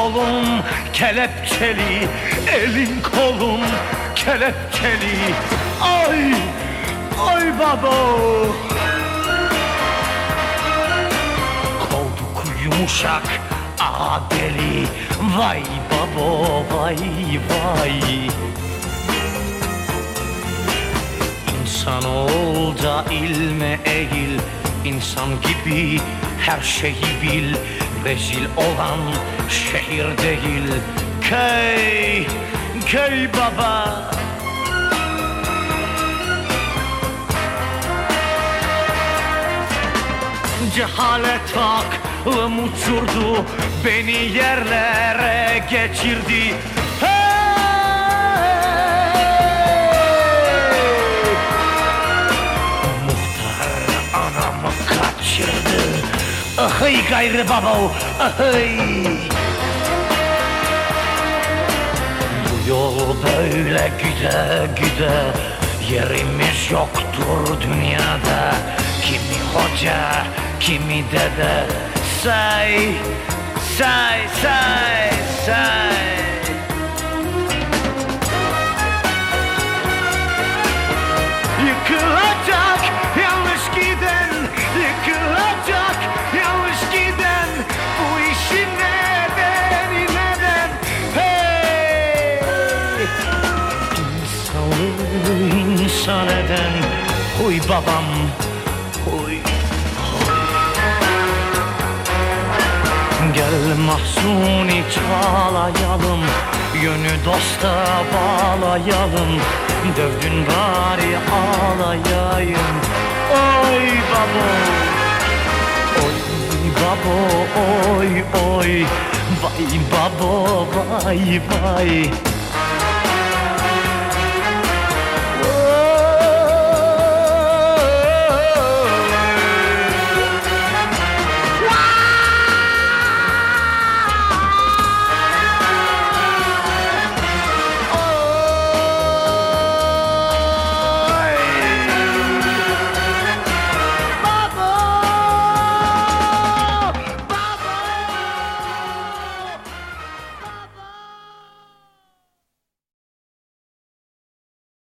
kolun kelepçeli Elin kolun kelepçeli. Ay, ay baba. Kolduk yumuşak adeli. Vay babo vay vay. İnsan ol da ilme eğil İnsan gibi her şeyi bil. Rezil olan şehir değil. Köy, köy baba. Cehalet aklım uçurdu Beni yerlere geçirdi Ahıy gayrı baba ahıy. Bu yol böyle gide gide Yerimiz yoktur dünyada. Kimi hoca, kimi dede say, say, say insan eden Huy babam Huy Gel mahzuni çalayalım Yönü dosta bağlayalım. Dövdün bari ağlayayım. Oy babo Oy babo oy oy. Vay babo vay vay